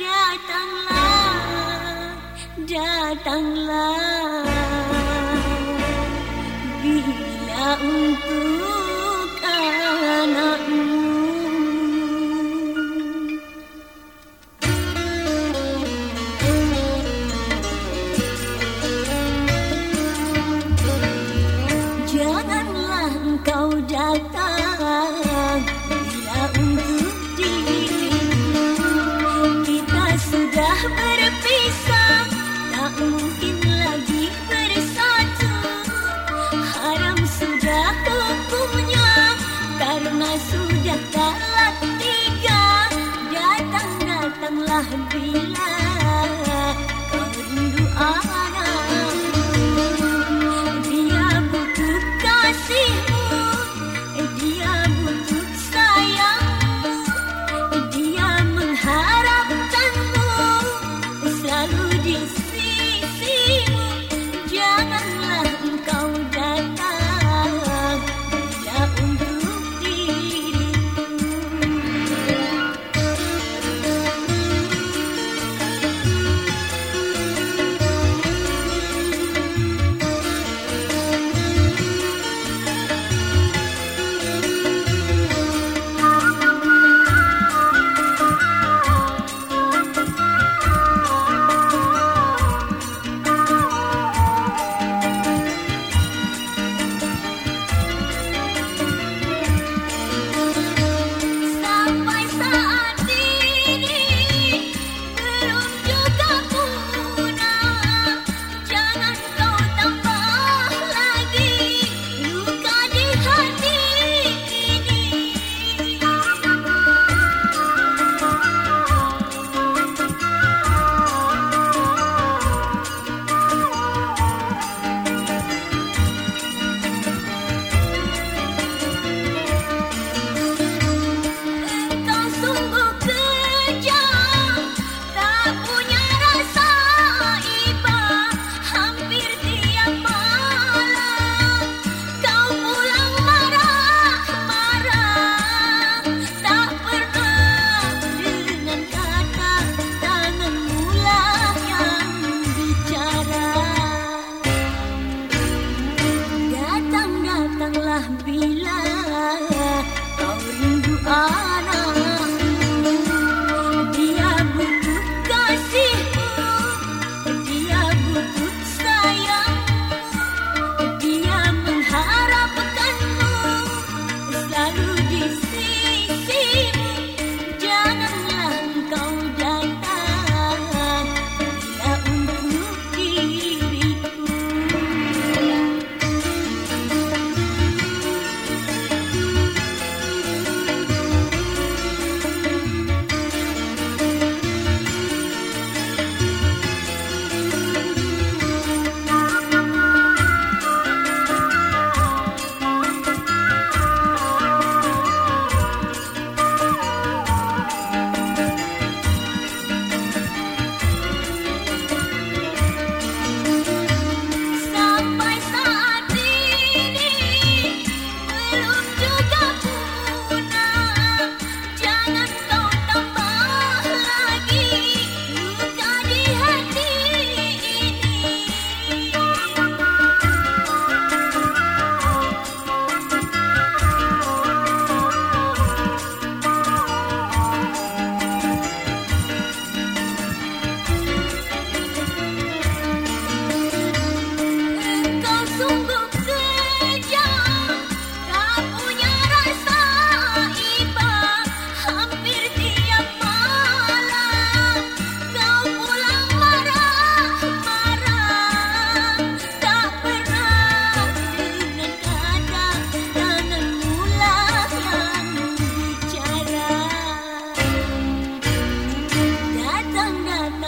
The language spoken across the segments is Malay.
Datanglah datanglah, bila untuk. you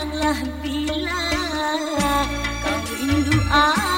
datanglah bila kau rindu aku.